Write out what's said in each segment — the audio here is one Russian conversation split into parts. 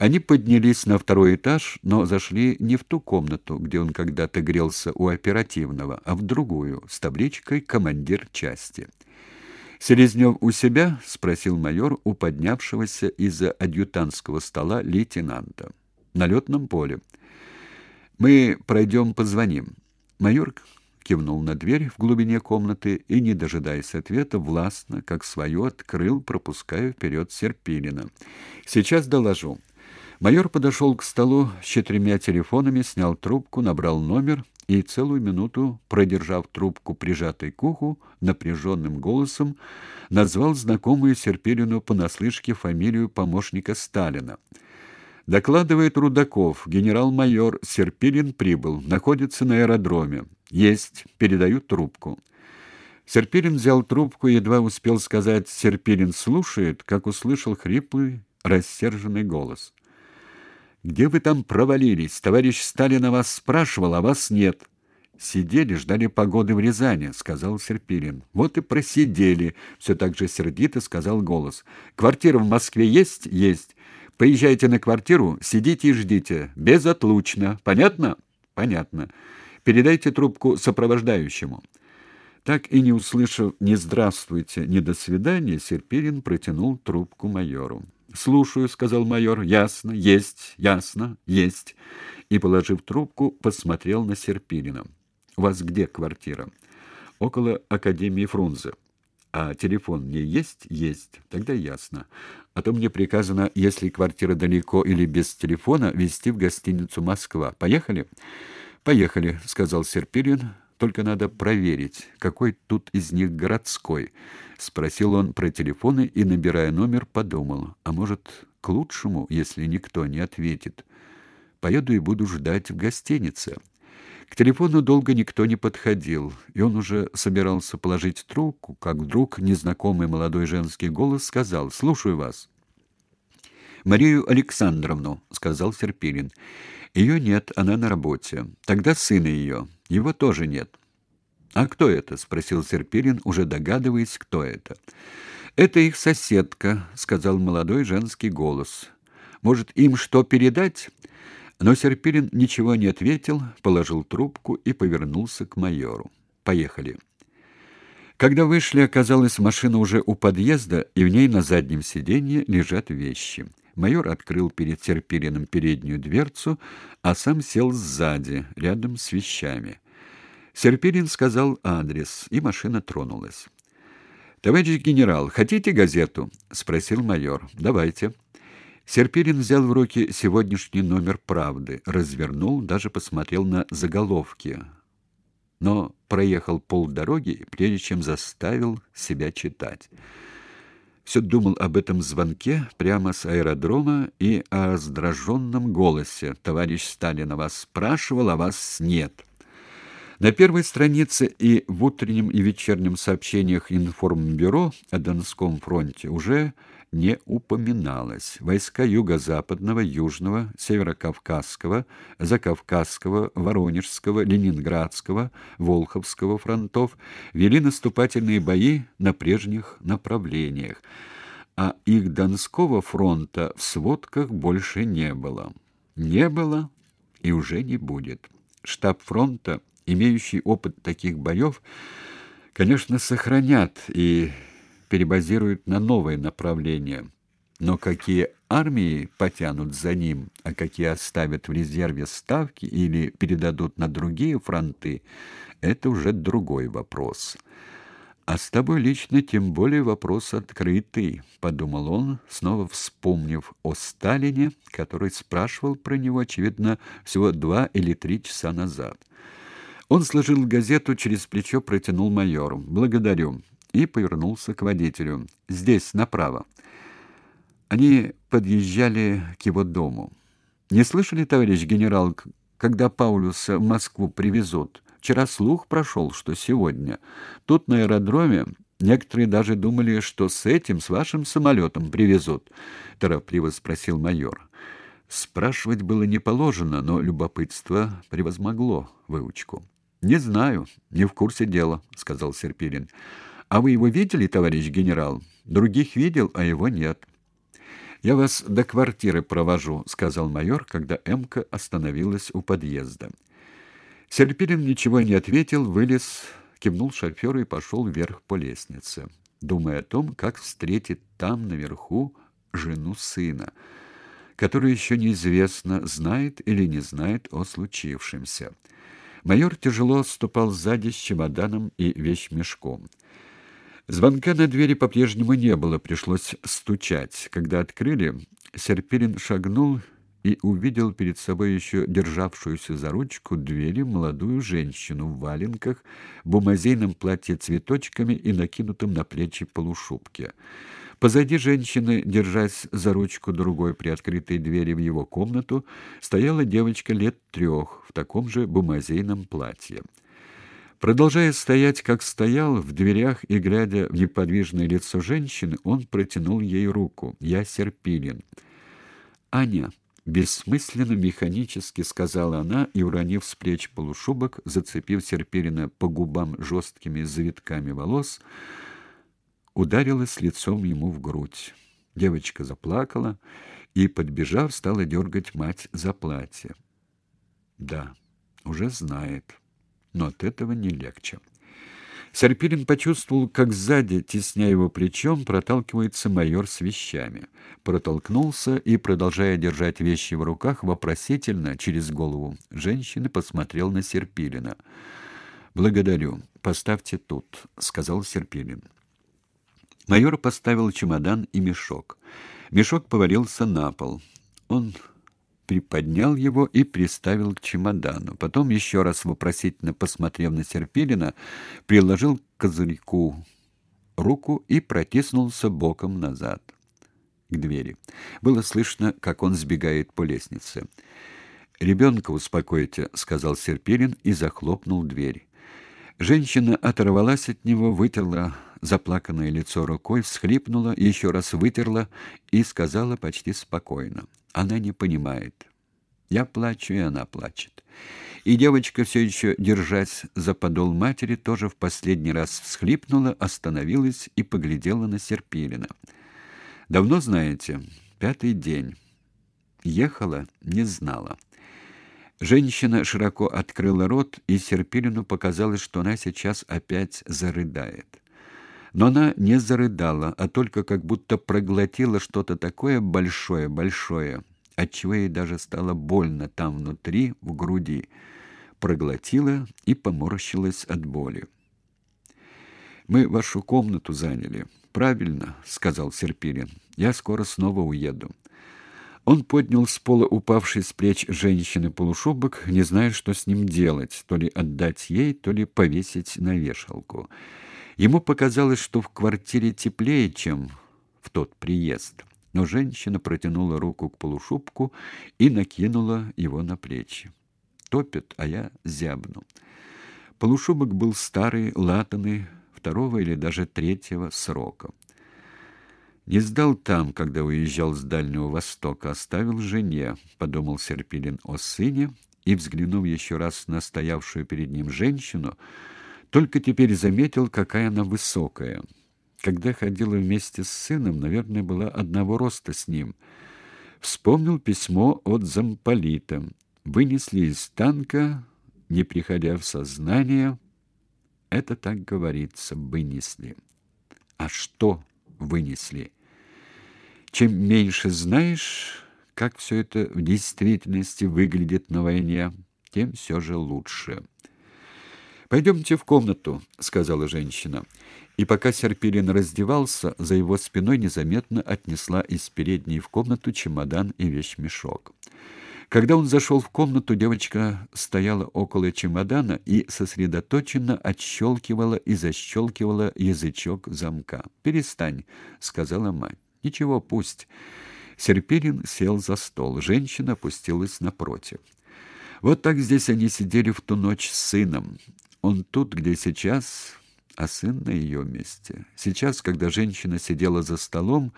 Они поднялись на второй этаж, но зашли не в ту комнату, где он когда-то грелся у оперативного, а в другую, с табличкой «Командир части». «Селезнев у себя?» — спросил майор у поднявшегося из-за адъютантского стола лейтенанта. «На летном поле. Мы пройдем, позвоним». Майор кивнул на дверь в глубине комнаты и, не дожидаясь ответа, властно, как свою, открыл, пропуская вперед Серпилина. «Сейчас доложу». Майор подошел к столу с четырьмя телефонами, снял трубку, набрал номер и целую минуту, продержав трубку прижатой к уху, напряженным голосом назвал знакомую Серпилину понаслышке фамилию помощника Сталина. Докладывает Рудаков, генерал-майор Серпилин прибыл, находится на аэродроме. Есть, передают трубку. Серпилин взял трубку и едва успел сказать «Серпилин слушает», как услышал хриплый, рассерженный голос. «Где вы там провалились? Товарищ Сталин о вас спрашивал, а вас нет». «Сидели, ждали погоды в Рязани», — сказал Серпилин. «Вот и просидели», — все так же сердито сказал голос. «Квартира в Москве есть?» «Есть. Поезжайте на квартиру, сидите и ждите. Безотлучно. Понятно?» «Понятно. Передайте трубку сопровождающему». Так и не услышав ни «здравствуйте», ни «до свидания», Серпилин протянул трубку майору. «Слушаю», — сказал майор. «Ясно, есть, ясно, есть». И, положив трубку, посмотрел на Серпилина. «У вас где квартира?» «Около Академии Фрунзе». «А телефон мне есть?» «Есть. Тогда ясно. А то мне приказано, если квартира далеко или без телефона, везти в гостиницу «Москва». Поехали?» «Поехали», — сказал Серпилин. Только надо проверить, какой тут из них городской. Спросил он про телефоны и, набирая номер, подумал, а может, к лучшему, если никто не ответит. Поеду и буду ждать в гостинице. К телефону долго никто не подходил, и он уже собирался положить трубку, как вдруг незнакомый молодой женский голос сказал «Слушаю вас». «Марию Александровну», — сказал Серпилин. «Ее нет, она на работе. Тогда сына ее». Его тоже нет. А кто это? спросил Серпирин, уже догадываясь, кто это. Это их соседка, сказал молодой женский голос. Может, им что передать? Но Серпирин ничего не ответил, положил трубку и повернулся к майору. Поехали. Когда вышли, оказалось, машина уже у подъезда, и в ней на заднем сиденье лежат вещи. Майор открыл перед Серпириным переднюю дверцу, а сам сел сзади, рядом с вещами. Серпирин сказал адрес, и машина тронулась. «Товарищ генерал, хотите газету?» — спросил майор. «Давайте». Серпирин взял в руки сегодняшний номер «Правды», развернул, даже посмотрел на заголовки, но проехал полдороги, прежде чем заставил себя читать все думал об этом звонке прямо с аэродрома и о раздраженном голосе. Товарищ Сталин вас спрашивал, а вас нет. На первой странице и в утреннем и вечернем сообщениях информбюро о Донском фронте уже не упоминалось. Войска Юго-Западного, Южного, Северокавказского, Закавказского, Воронежского, Ленинградского, Волховского фронтов вели наступательные бои на прежних направлениях, а их Донского фронта в сводках больше не было. Не было и уже не будет. Штаб фронта, имеющий опыт таких боев, конечно, сохранят и перебазируют на новые направления. Но какие армии потянут за ним, а какие оставят в резерве ставки или передадут на другие фронты, это уже другой вопрос. А с тобой лично тем более вопрос открытый, подумал он, снова вспомнив о Сталине, который спрашивал про него очевидно всего два или три часа назад. Он сложил газету через плечо, протянул майору. Благодарю и повернулся к водителю. «Здесь, направо». Они подъезжали к его дому. «Не слышали, товарищ генерал, когда Паулюса в Москву привезут? Вчера слух прошел, что сегодня. Тут на аэродроме некоторые даже думали, что с этим, с вашим самолетом привезут», — торопливо спросил майор. Спрашивать было не положено, но любопытство превозмогло выучку. «Не знаю, не в курсе дела», — сказал Серпилин. А вы его видели, товарищ генерал? Других видел, а его нет. «Я вас до квартиры провожу», — сказал майор, когда Эмка остановилась у подъезда. Серпилин ничего не ответил, вылез, кивнул шоферу и пошел вверх по лестнице, думая о том, как встретит там, наверху, жену сына, которая еще неизвестно, знает или не знает о случившемся. Майор тяжело ступал сзади с чемоданом и вещмешком. Звонка на двери по-прежнему не было, пришлось стучать. Когда открыли, Серпилин шагнул и увидел перед собой еще державшуюся за ручку двери молодую женщину в валенках, бумазейном платье цветочками и накинутом на плечи полушубке. Позади женщины, держась за ручку другой приоткрытой двери в его комнату, стояла девочка лет трех в таком же бумазейном платье. Продолжая стоять, как стоял, в дверях и глядя в неподвижное лицо женщины, он протянул ей руку. «Я Серпилин». «Аня», — бессмысленно механически сказала она и, уронив с плеч полушубок, зацепив Серпилина по губам жесткими завитками волос, ударилась лицом ему в грудь. Девочка заплакала и, подбежав, стала дергать мать за платье. «Да, уже знает» но от этого не легче. Серпилин почувствовал, как сзади, тесня его плечом, проталкивается майор с вещами. Протолкнулся и, продолжая держать вещи в руках, вопросительно, через голову женщины, посмотрел на Серпилина. «Благодарю. Поставьте тут», — сказал Серпилин. Майор поставил чемодан и мешок. Мешок повалился на пол. Он приподнял его и приставил к чемодану. Потом, еще раз вопросительно посмотрев на Серпилина, приложил к козырьку руку и протиснулся боком назад к двери. Было слышно, как он сбегает по лестнице. «Ребенка успокойте», — сказал Серпилин и захлопнул дверь. Женщина оторвалась от него, вытерла заплаканное лицо рукой, всхлипнула, еще раз вытерла и сказала почти спокойно. Она не понимает. Я плачу, и она плачет. И девочка, все еще держась за подол матери, тоже в последний раз всхлипнула, остановилась и поглядела на Серпилина. «Давно знаете? Пятый день. Ехала, не знала». Женщина широко открыла рот, и Серпилину показалось, что она сейчас опять зарыдает. Но она не зарыдала, а только как будто проглотила что-то такое большое-большое, отчего ей даже стало больно там внутри, в груди. Проглотила и поморщилась от боли. «Мы вашу комнату заняли». «Правильно», — сказал Серпилин. «Я скоро снова уеду». Он поднял с пола упавший с плеч женщины полушубок, не зная, что с ним делать, то ли отдать ей, то ли повесить на вешалку. Ему показалось, что в квартире теплее, чем в тот приезд но женщина протянула руку к полушубку и накинула его на плечи. Топит, а я зябну. Полушубок был старый, латанный, второго или даже третьего срока. Не сдал там, когда уезжал с Дальнего Востока, оставил жене, подумал Серпилин о сыне и, взглянув еще раз на стоявшую перед ним женщину, только теперь заметил, какая она высокая. Когда ходила вместе с сыном, наверное, была одного роста с ним. Вспомнил письмо от замполита. Вынесли из танка, не приходя в сознание. Это так говорится, вынесли. А что вынесли? Чем меньше знаешь, как все это в действительности выглядит на войне, тем все же лучше. «Пойдемте в комнату», — сказала женщина. И пока Серпилин раздевался, за его спиной незаметно отнесла из передней в комнату чемодан и вещмешок. Когда он зашел в комнату, девочка стояла около чемодана и сосредоточенно отщелкивала и защелкивала язычок замка. «Перестань», — сказала мать. «Ничего, пусть». Серпилин сел за стол. Женщина опустилась напротив. Вот так здесь они сидели в ту ночь с сыном. Он тут, где сейчас, а сын на ее месте. Сейчас, когда женщина сидела за столом,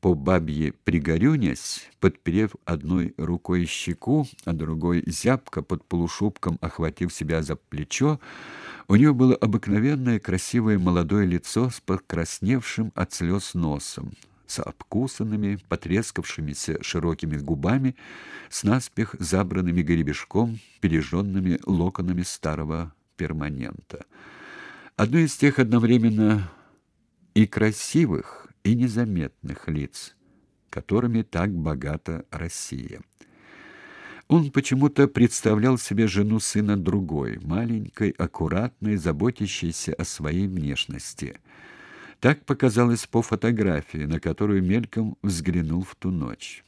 по бабье пригорюнясь, подперев одной рукой щеку, а другой зябко под полушубком охватив себя за плечо, у нее было обыкновенное красивое молодое лицо с покрасневшим от слез носом, с обкусанными, потрескавшимися широкими губами, с наспех забранными гребешком, пережженными локонами старого перманента. Одно из тех одновременно и красивых, и незаметных лиц, которыми так богата Россия. Он почему-то представлял себе жену сына другой, маленькой, аккуратной, заботящейся о своей внешности. Так показалось по фотографии, на которую мельком взглянул в ту ночь.